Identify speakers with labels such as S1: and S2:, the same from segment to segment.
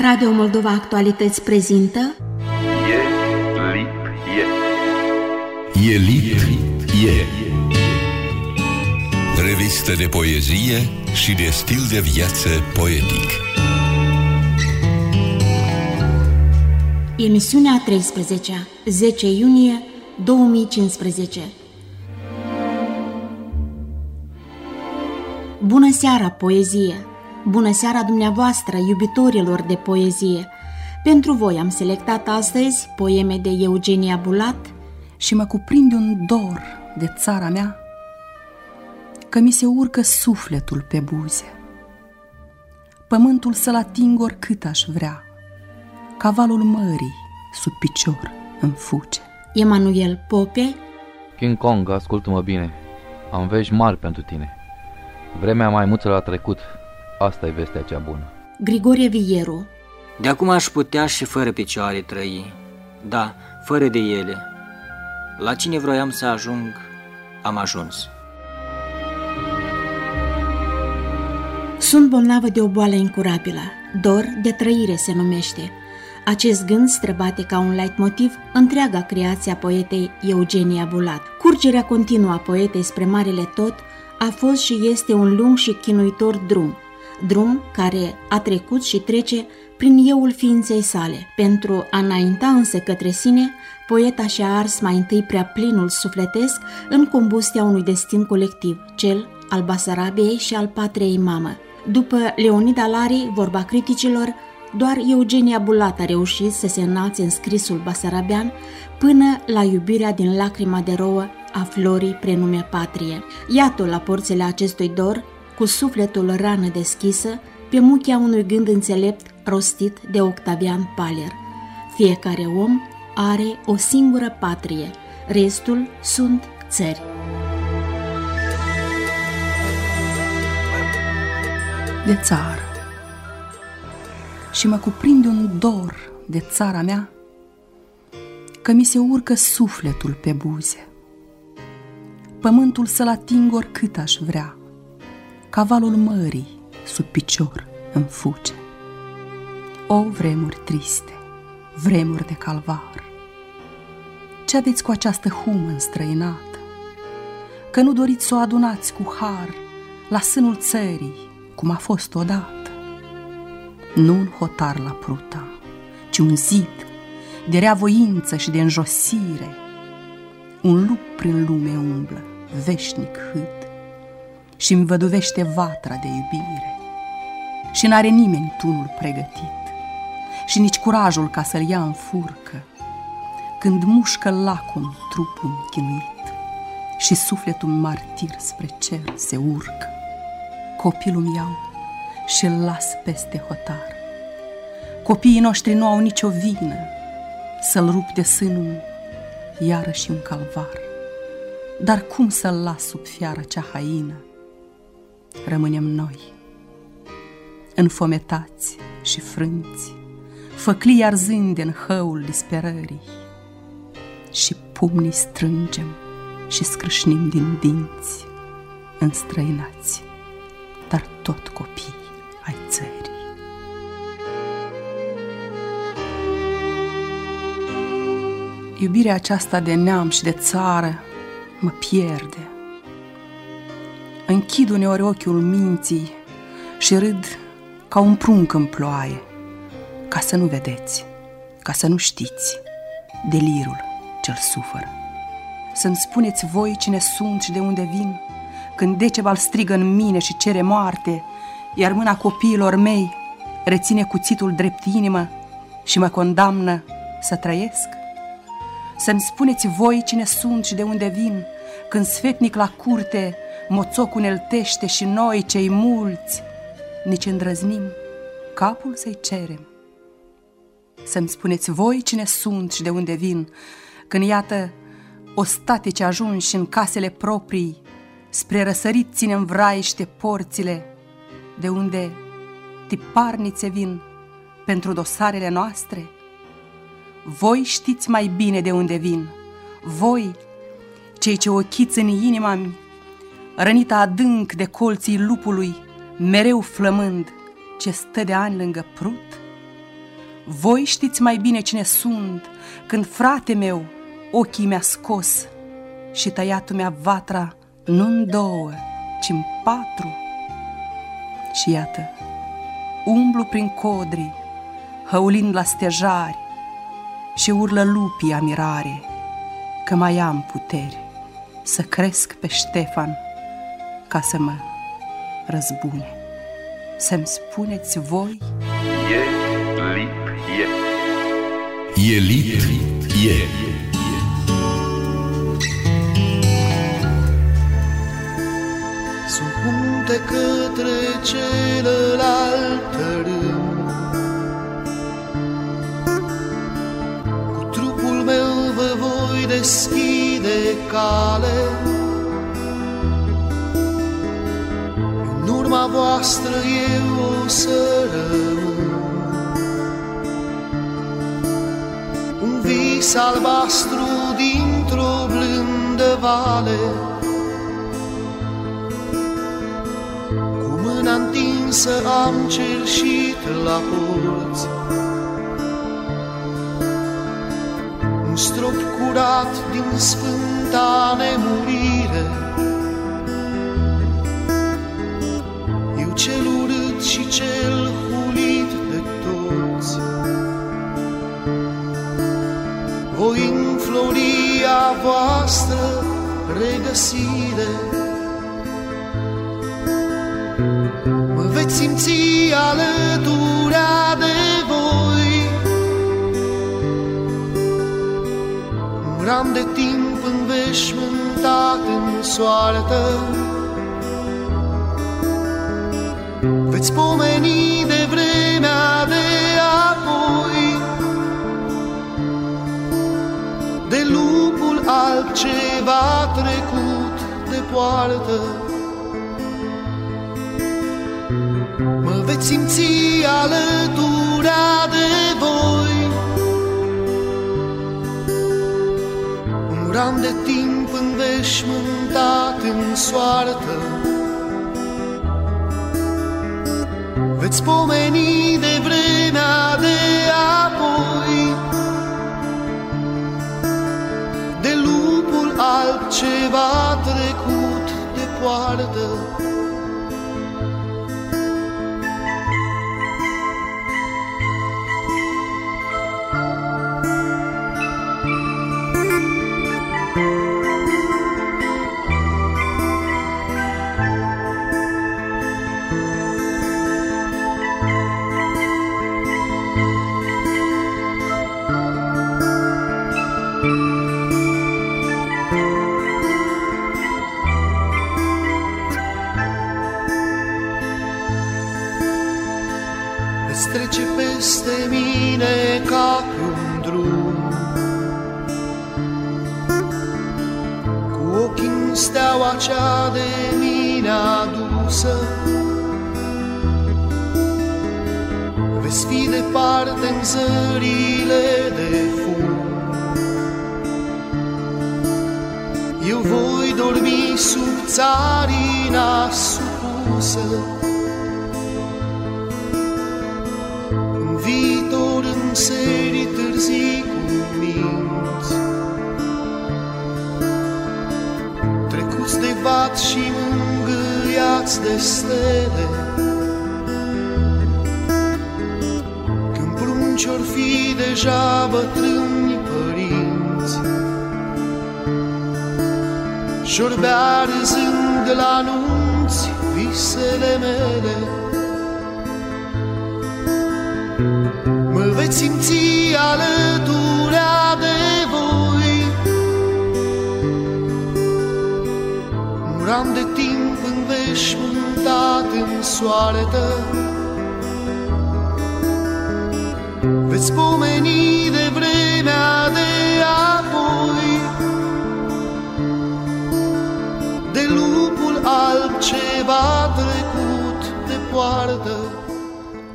S1: Radio Moldova Actualități prezintă
S2: E lip e.
S3: E lip, e. Revistă de poezie și de stil de viață poetic.
S1: Emisiunea 13 10 iunie 2015 Bună seara, poezie! Bună seara dumneavoastră, iubitorilor de poezie! Pentru voi am selectat astăzi poeme de Eugenia Bulat
S4: și mă cuprinde un dor de țara mea, că mi se urcă sufletul pe buze. Pământul să-l ating oricât aș vrea, cavalul mării sub picior îmi fuge.
S1: Emanuel Pope,
S5: King Kong, ascultă-mă bine. Am vești mari pentru tine. Vremea maimuțelor a trecut. Asta e vestea cea bună.
S1: Grigorie Vieru,
S6: De acum aș putea și fără picioare trăi, da, fără de ele. La cine vroiam să ajung, am ajuns.
S1: Sunt bolnavă de o boală incurabilă, dor de trăire se numește. Acest gând străbate ca un leitmotiv întreaga creație a poetei Eugenia Bulat. Curgerea continuă a poetei spre Marele Tot a fost și este un lung și chinuitor drum, drum care a trecut și trece prin euul ființei sale. Pentru a înainta însă către sine, poeta și-a ars mai întâi prea plinul sufletesc în combustia unui destin colectiv, cel al Basarabiei și al patriei mamă. După Leonida Lari, vorba criticilor, doar Eugenia Bulat a reușit să se înalțe în scrisul basarabean până la iubirea din lacrima de rouă a florii prenume patrie. Iată la porțile acestui dor, cu sufletul rană deschisă, pe muchea unui gând înțelept rostit de Octavian Paler. Fiecare om are o singură patrie, restul sunt țări.
S4: de țară și mă cuprinde un dor de țara mea, că mi se urcă sufletul pe buze. Pământul să-l ating oricât aș vrea, cavalul mării sub picior îmi fuge. O vremuri triste, vremuri de calvar, ce aveți cu această humă înstrăinată? Că nu doriți să o adunați cu har la sânul țării, cum a fost odată. Nu un hotar la pruta, ci un zid de rea voință și de înjosire. Un lup prin lume umblă, veșnic hât, și mi văduvește vatra de iubire. Și n-are nimeni tunul pregătit, și nici curajul ca să-l ia în furcă, când mușcă lacom trupul chinuit și sufletul martir spre cer se urcă copilul iau și îl las peste hotar. Copiii noștri nu au nicio vină să-l rup de sânul iarăși un calvar. Dar cum să-l las sub fiară cea haină? Rămânem noi, înfometați și frânți, făclii arzând în hăul disperării și pumnii strângem și scrâșnim din dinți înstrăinați dar tot copii ai țării. Iubirea aceasta de neam și de țară mă pierde. Închid uneori ochiul minții și râd ca un prunc în ploaie, ca să nu vedeți, ca să nu știți delirul cel sufăr. Să-mi spuneți voi cine sunt și de unde vin, când Decebal strigă în mine și cere moarte, iar mâna copiilor mei reține cuțitul drept inimă și mă condamnă să trăiesc? Să-mi spuneți voi cine sunt și de unde vin, când sfetnic la curte moțoc uneltește și noi, cei mulți, nici îndrăznim capul să-i cerem. Să-mi spuneți voi cine sunt și de unde vin, când iată ostatici ajunși în casele proprii, Spre răsărit ținem vraiște porțile, de unde tiparnițe vin pentru dosarele noastre? Voi știți mai bine de unde vin, voi, cei ce ochiți în inima mi, rănită adânc de colții lupului, mereu flămând, ce stă de ani lângă prut? Voi știți mai bine cine sunt când frate meu ochii mi-a scos și tăiatul mi-a vatra nu în două, ci în patru. Și iată, umblu prin codri, hăulind la stejari și urlă lupii amirare, că mai am puteri să cresc pe Ștefan ca să mă răzbune. Să-mi spuneți voi?
S2: E lip, e.
S3: E lip, e.
S7: Sunt punte către celălalt rând Cu trupul meu vă voi deschide cale În urma voastră eu o să rămân. Un vis albastru dintr-o blândă vale. Cu mâna întinsă am cerșit la porți Un strop curat din sfânta nemurire regăsire Mă Mă veți simți alăturea de voi. Un ram de timp înveșmântat în soartă. Veți pomeni de vremea de apoi. De lupul alb ce va trecut de poartă mângâiați de stele, Când prunci or fi deja bătrâni părinți, Și-or bea râzând de la nunți visele mele, Mă veți simți alăturea de voi. Un ram de timp înveșmântat în soartă Veți pomeni de vremea de apoi De lupul alb ce va trecut de poartă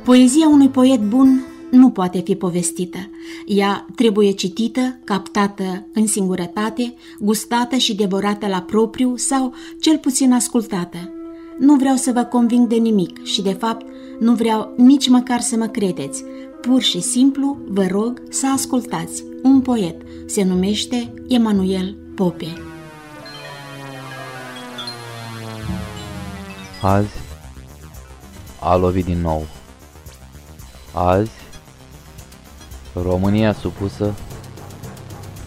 S1: Poezia unui poet bun nu poate fi povestită. Ea trebuie citită, captată în singurătate, gustată și devorată la propriu sau cel puțin ascultată. Nu vreau să vă conving de nimic și, de fapt, nu vreau nici măcar să mă credeți. Pur și simplu vă rog să ascultați. Un poet se numește Emanuel Pope.
S5: Azi a lovit din nou. Azi România supusă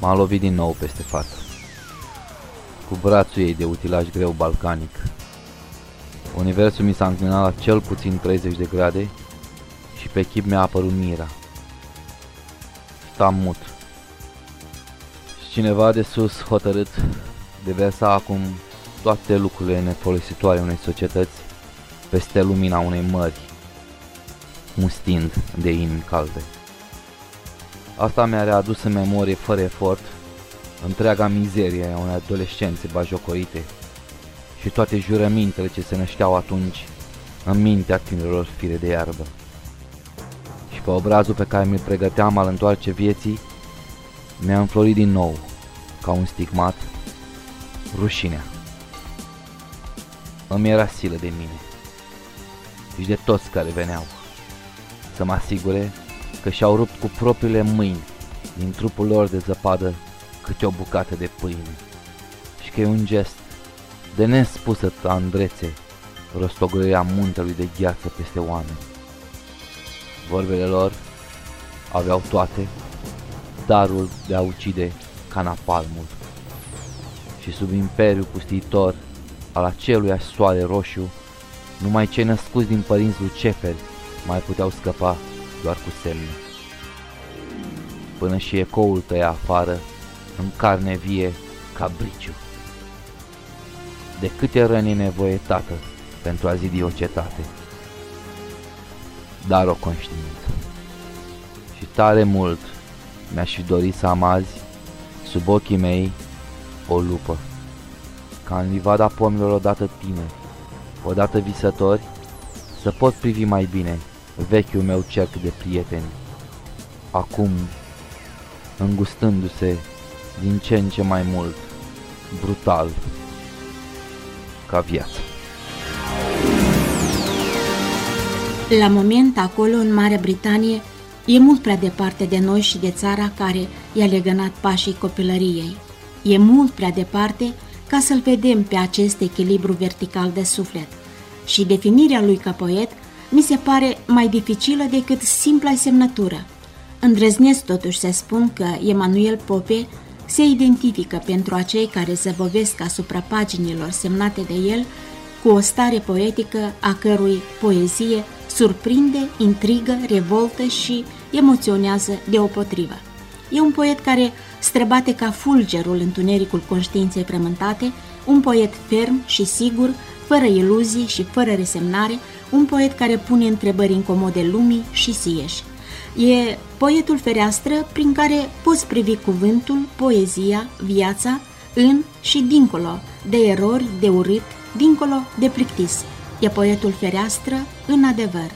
S5: m-a lovit din nou peste față. Cu brațul ei de utilaj greu balcanic. Universul mi s-a înclinat la cel puțin 30 de grade și pe chip mi-a apărut mira. Stam mut. Și cineva de sus hotărât de versa acum toate lucrurile nefolositoare unei societăți peste lumina unei mări, mustind de inimi calde. Asta mi-a readus în memorie fără efort întreaga mizerie a unei adolescențe bajocorite și toate jurămintele ce se nășteau atunci în mintea tinerilor fire de iarbă. Și pe obrazul pe care mi-l pregăteam al întoarce vieții, mi-a înflorit din nou, ca un stigmat, rușinea. Îmi era silă de mine și de toți care veneau să mă asigure că și-au rupt cu propriile mâini din trupul lor de zăpadă câte o bucată de pâine și că e un gest de nespusă tandrețe rostogărea muntelui de gheață peste oameni. Vorbele lor aveau toate darul de a ucide ca napalmul și sub imperiul pustitor al acelui soare roșu, numai cei născuți din părinți luceferi mai puteau scăpa doar cu semne. Până și ecoul tăia afară, în carne vie, ca briciu. De câte răni e nevoie, tată, pentru a zidi o cetate? Dar o conștiință. Și tare mult mi-aș fi dorit să am azi, sub ochii mei, o lupă. Ca în livada pomilor odată tine, odată visători, să pot privi mai bine vechiul meu cerc de prieteni. Acum, îngustându-se din ce în ce mai mult, brutal, ca viață.
S1: La moment, acolo, în Marea Britanie, e mult prea departe de noi și de țara care i-a legănat pașii copilăriei. E mult prea departe ca să-l vedem pe acest echilibru vertical de suflet. Și definirea lui ca poet mi se pare mai dificilă decât simpla semnătură. Îndrăznesc totuși să spun că Emanuel Pope se identifică pentru acei care se vovesc asupra paginilor semnate de el cu o stare poetică a cărui poezie surprinde, intrigă, revoltă și emoționează deopotrivă. E un poet care străbate ca fulgerul întunericul conștiinței frământate, un poet ferm și sigur, fără iluzii și fără resemnare, un poet care pune întrebări incomode lumii și sieși. E poetul fereastră prin care poți privi cuvântul, poezia, viața, în și dincolo de erori, de urât, dincolo de plictis. E poetul fereastră în adevăr.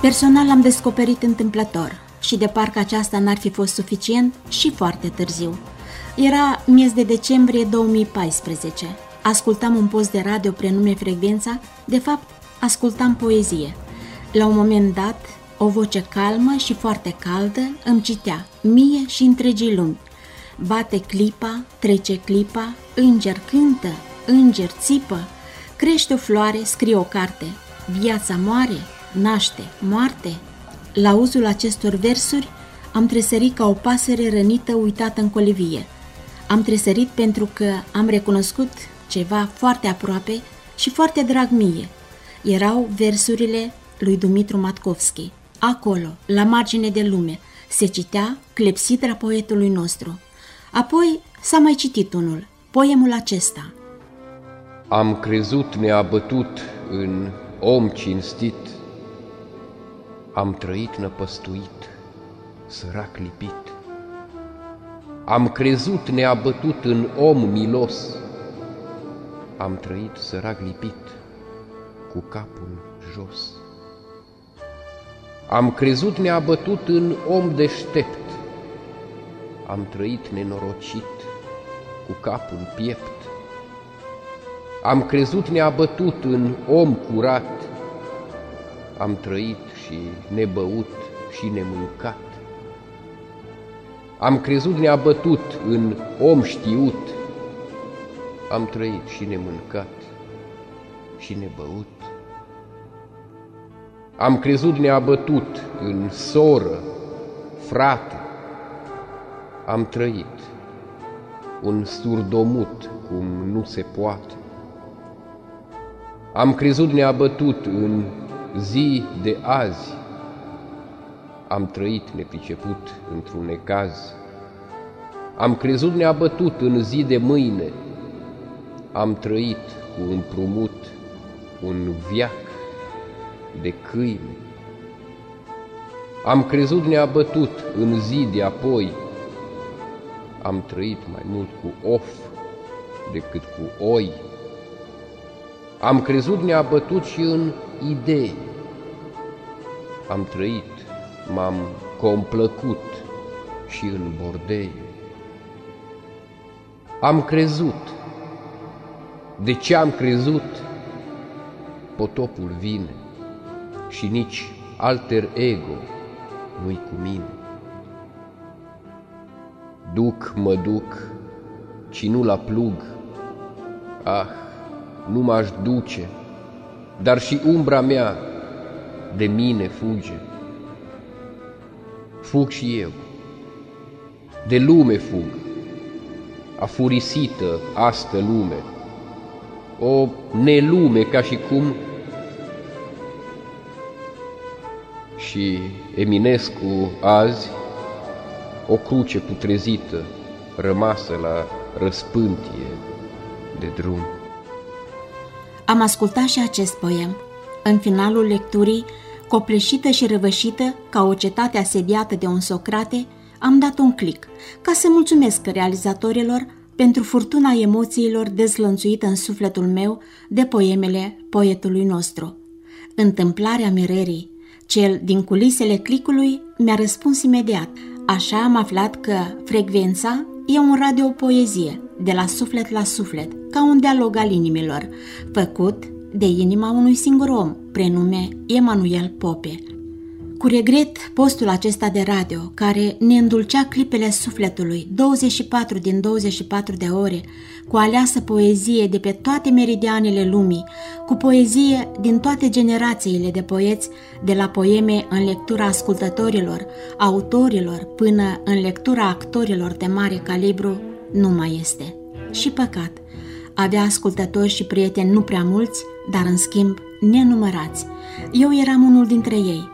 S1: Personal l-am descoperit întâmplător și de parcă aceasta n-ar fi fost suficient și foarte târziu. Era miez de decembrie 2014. Ascultam un post de radio prenume Frecvența, de fapt, ascultam poezie. La un moment dat, o voce calmă și foarte caldă îmi citea, mie și întregii lumi. Bate clipa, trece clipa, înger cântă, înger țipă, crește o floare, scrie o carte, viața moare, naște, moarte. La uzul acestor versuri am tresărit ca o pasăre rănită uitată în colivie. Am tresărit pentru că am recunoscut ceva foarte aproape și foarte drag mie. Erau versurile lui Dumitru Matkovski. Acolo, la margine de lume, se citea clepsidra poetului nostru. Apoi s-a mai citit unul, poemul acesta.
S8: Am crezut neabătut în om cinstit, am trăit năpăstuit, sărac lipit. Am crezut neabătut în om milos, am trăit sărac lipit, cu capul jos. Am crezut neabătut în om deștept, am trăit nenorocit, cu capul în piept. Am crezut neabătut în om curat, am trăit și nebăut și nemâncat. Am crezut neabătut în om știut, am trăit și nemâncat și nebăut. Am crezut neabătut în soră, frate, am trăit un surdomut cum nu se poate. Am crezut neabătut în zi de azi, am trăit nepriceput într-un necaz. Am crezut neabătut în zi de mâine, am trăit cu împrumut un viac de câine. Am crezut neabătut în zi de apoi, am trăit mai mult cu of decât cu oi. Am crezut neabătut și în idei. Am trăit, m-am complăcut și în bordei. Am crezut. De ce am crezut? Potopul vine și nici alter ego nu-i cu mine. Duc, mă duc, ci nu la plug. Ah, nu m-aș duce, dar și umbra mea de mine fuge. Fug și eu, de lume fug, afurisită astă lume, o nelume ca și cum și Eminescu azi o cruce putrezită rămasă la răspântie de drum.
S1: Am ascultat și acest poem. În finalul lecturii, copleșită și răvășită, ca o cetate asediată de un Socrate, am dat un click ca să mulțumesc realizatorilor pentru furtuna emoțiilor dezlănțuită în sufletul meu de poemele poetului nostru. Întâmplarea mirerii, cel din culisele clicului, mi-a răspuns imediat. Așa am aflat că frecvența e un radio-poezie, de la suflet la suflet, ca un dialog al inimilor, făcut de inima unui singur om, prenume Emanuel Pope. Cu regret, postul acesta de radio, care ne îndulcea clipele sufletului 24 din 24 de ore, cu aleasă poezie de pe toate meridianele lumii, cu poezie din toate generațiile de poeți, de la poeme în lectura ascultătorilor, autorilor, până în lectura actorilor de mare calibru, nu mai este. Și păcat, avea ascultători și prieteni nu prea mulți, dar în schimb nenumărați. Eu eram unul dintre ei.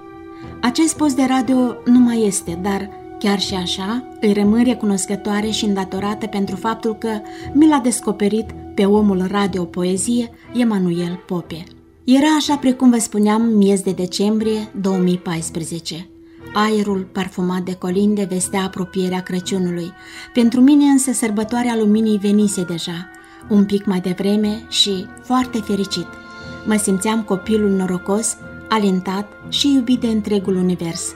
S1: Acest post de radio nu mai este, dar chiar și așa îi rămân recunoscătoare și îndatorată pentru faptul că mi l-a descoperit pe omul radio poezie Emanuel Pope. Era așa precum vă spuneam miez de decembrie 2014. Aerul parfumat de colinde vestea apropierea Crăciunului. Pentru mine însă sărbătoarea luminii venise deja, un pic mai devreme și foarte fericit. Mă simțeam copilul norocos, alintat și iubit de întregul univers.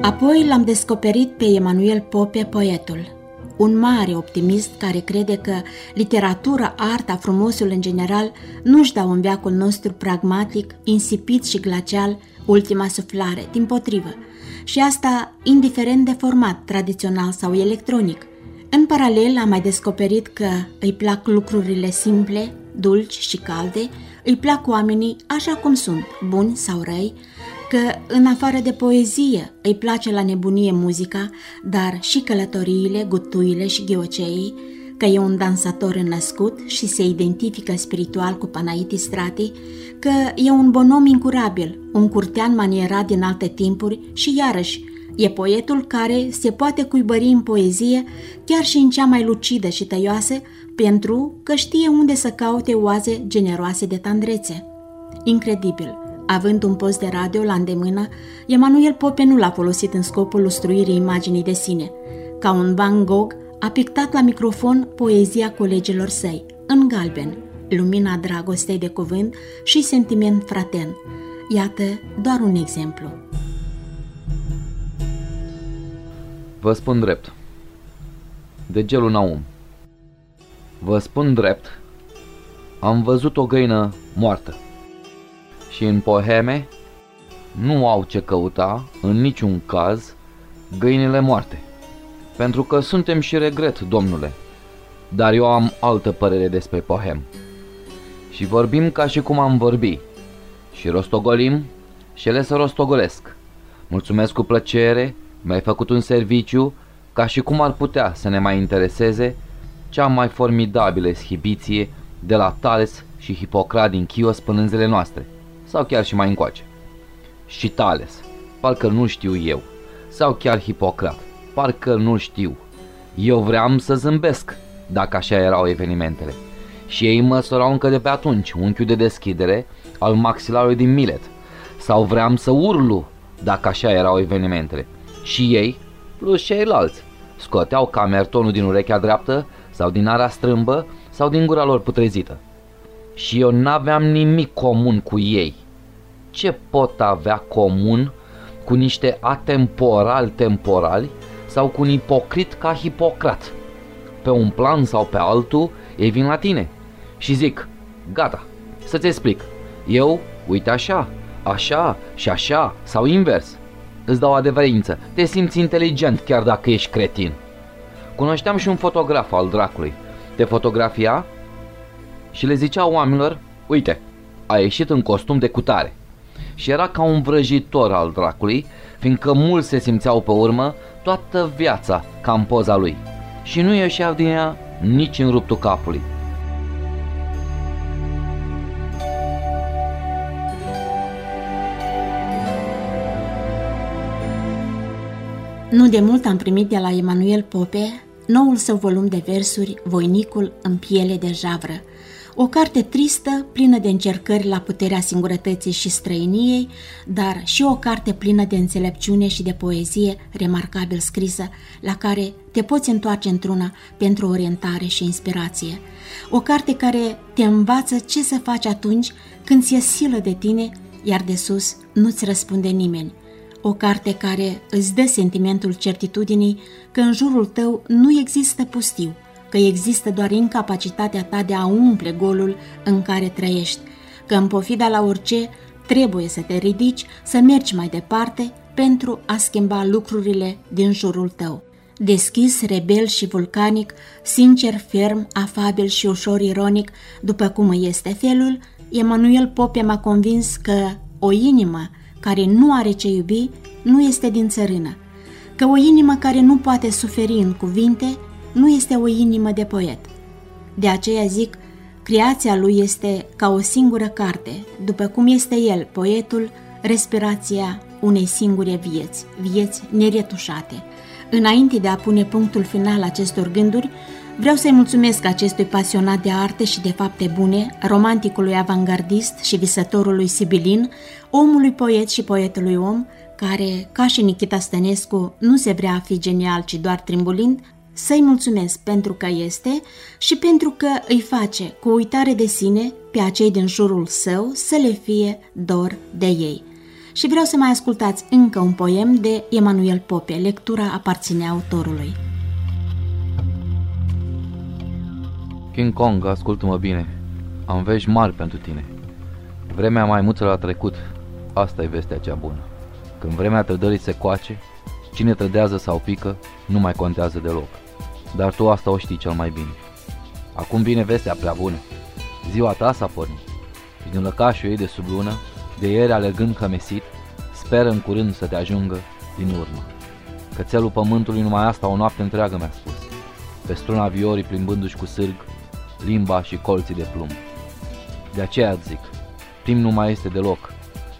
S1: Apoi l-am descoperit pe Emanuel Pope, poetul, un mare optimist care crede că literatura, arta, frumosul în general nu-și dau în veacul nostru pragmatic, insipid și glacial ultima suflare, din potrivă, și asta indiferent de format tradițional sau electronic. În paralel am mai descoperit că îi plac lucrurile simple, dulci și calde, îi plac oamenii așa cum sunt, buni sau răi, că în afară de poezie îi place la nebunie muzica, dar și călătoriile, gutuile și ghioceii, că e un dansator înnăscut și se identifică spiritual cu Panaiti Strati, că e un bonom incurabil, un curtean manierat din alte timpuri și iarăși e poetul care se poate cuibări în poezie chiar și în cea mai lucidă și tăioasă pentru că știe unde să caute oaze generoase de tandrețe. Incredibil! Având un post de radio la îndemână, Emanuel Pope nu l-a folosit în scopul lustruirii imaginii de sine. Ca un Van Gogh, a pictat la microfon poezia colegilor săi, în galben, lumina dragostei de cuvânt și sentiment fraten. Iată doar un exemplu.
S5: Vă spun drept. De gelul Naum. Vă spun drept. Am văzut o găină moartă. Și în poheme nu au ce căuta, în niciun caz, găinile moarte. Pentru că suntem și regret, domnule. Dar eu am altă părere despre pohem. Și vorbim ca și cum am vorbi. Și rostogolim și ele să rostogolesc. Mulțumesc cu plăcere, mi-ai făcut un serviciu, ca și cum ar putea să ne mai intereseze cea mai formidabilă schibiție de la Tales și Hipocrat din Chios până în zilele noastre, sau chiar și mai încoace. Și Tales, parcă nu știu eu, sau chiar Hipocrat, parcă nu știu. Eu vreau să zâmbesc, dacă așa erau evenimentele. Și ei măsurau încă de pe atunci unchiul de deschidere al maxilarului din Milet. Sau vreau să urlu, dacă așa erau evenimentele. Și ei, plus ceilalți, scoteau camertonul din urechea dreaptă sau din ara strâmbă sau din gura lor putrezită. Și eu n-aveam nimic comun cu ei. Ce pot avea comun cu niște atemporal temporali sau cu un ipocrit ca Hipocrat? Pe un plan sau pe altul, ei vin la tine și zic, gata, să-ți explic. Eu, uite așa, așa și așa sau invers. Îți dau adevărință, te simți inteligent chiar dacă ești cretin. Cunoșteam și un fotograf al dracului. Te fotografia și le zicea oamenilor, uite, a ieșit în costum de cutare. Și era ca un vrăjitor al dracului, fiindcă mulți se simțeau pe urmă toată viața ca în poza lui. Și nu ieșeau din ea nici în ruptul capului.
S1: Nu de mult am primit de la Emanuel Pope noul său volum de versuri, Voinicul în piele de javră, o carte tristă, plină de încercări la puterea singurătății și străiniei, dar și o carte plină de înțelepciune și de poezie remarcabil scrisă, la care te poți întoarce într-una pentru orientare și inspirație. O carte care te învață ce să faci atunci când ți-e silă de tine, iar de sus nu-ți răspunde nimeni – o carte care îți dă sentimentul certitudinii că în jurul tău nu există pustiu, că există doar incapacitatea ta de a umple golul în care trăiești, că în pofida la orice trebuie să te ridici, să mergi mai departe pentru a schimba lucrurile din jurul tău. Deschis, rebel și vulcanic, sincer, ferm, afabil și ușor ironic, după cum este felul, Emanuel Pope m-a convins că o inimă care nu are ce iubi, nu este din țărână, că o inimă care nu poate suferi în cuvinte, nu este o inimă de poet. De aceea zic, creația lui este ca o singură carte, după cum este el, poetul, respirația unei singure vieți, vieți neretușate. Înainte de a pune punctul final acestor gânduri, Vreau să-i mulțumesc acestui pasionat de arte și de fapte bune, romanticului avangardist și visătorului sibilin, omului poet și poetului om, care, ca și Nikita Stănescu, nu se vrea a fi genial, ci doar trimbulind, să-i mulțumesc pentru că este și pentru că îi face cu uitare de sine pe acei din jurul său să le fie dor de ei. Și vreau să mai ascultați încă un poem de Emanuel Pope, lectura aparține autorului.
S5: King Kong, ascultă-mă bine. Am vești mari pentru tine. Vremea maimuțelor a trecut. Asta e vestea cea bună. Când vremea trădării se coace, cine trădează sau pică, nu mai contează deloc. Dar tu asta o știi cel mai bine. Acum vine vestea prea bună. Ziua ta s-a pornit. Și din lăcașul ei de sub lună, de ieri alergând cămesit, speră în curând să te ajungă din urmă. Cățelul pământului numai asta o noapte întreagă mi-a spus. Pe struna viorii plimbându-și cu sârg, limba și colții de plumb. De aceea zic, timp nu mai este deloc.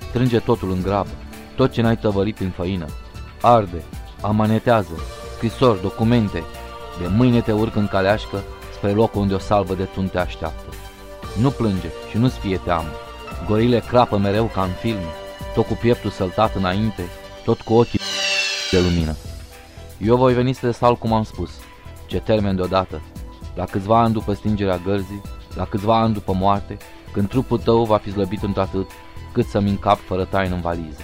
S5: Strânge totul în grabă, tot ce n-ai tăvărit în făină. Arde, amanetează, scrisori, documente. De mâine te urc în caleașcă spre locul unde o salvă de tun te așteaptă. Nu plânge și nu-ți fie teamă. Gorile crapă mereu ca în film, tot cu pieptul săltat înainte, tot cu ochii de lumină. Eu voi veni să te sal cum am spus. Ce termen deodată, la câțiva ani după stingerea gărzii, la câțiva ani după moarte, când trupul tău va fi slăbit într-atât, cât să-mi încap fără taină în valiză.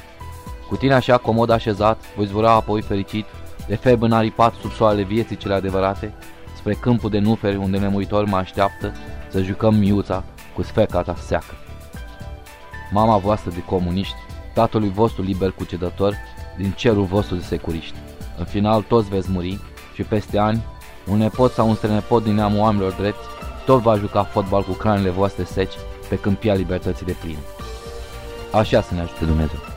S5: Cu tine așa comod așezat, voi zbura apoi fericit de feb înaripat sub soarele vieții cele adevărate, spre câmpul de nuferi unde nemuitor mă așteaptă să jucăm miuța cu sfeca ta seacă. Mama voastră de comuniști, tatălui vostru liber cucedător, din cerul vostru de securiști. În final toți veți muri și peste ani, un nepot sau un strănepot din neamul oamenilor drepți, tot va juca fotbal cu cranele voastre seci pe câmpia libertății de plin. Așa să ne ajute Dumnezeu.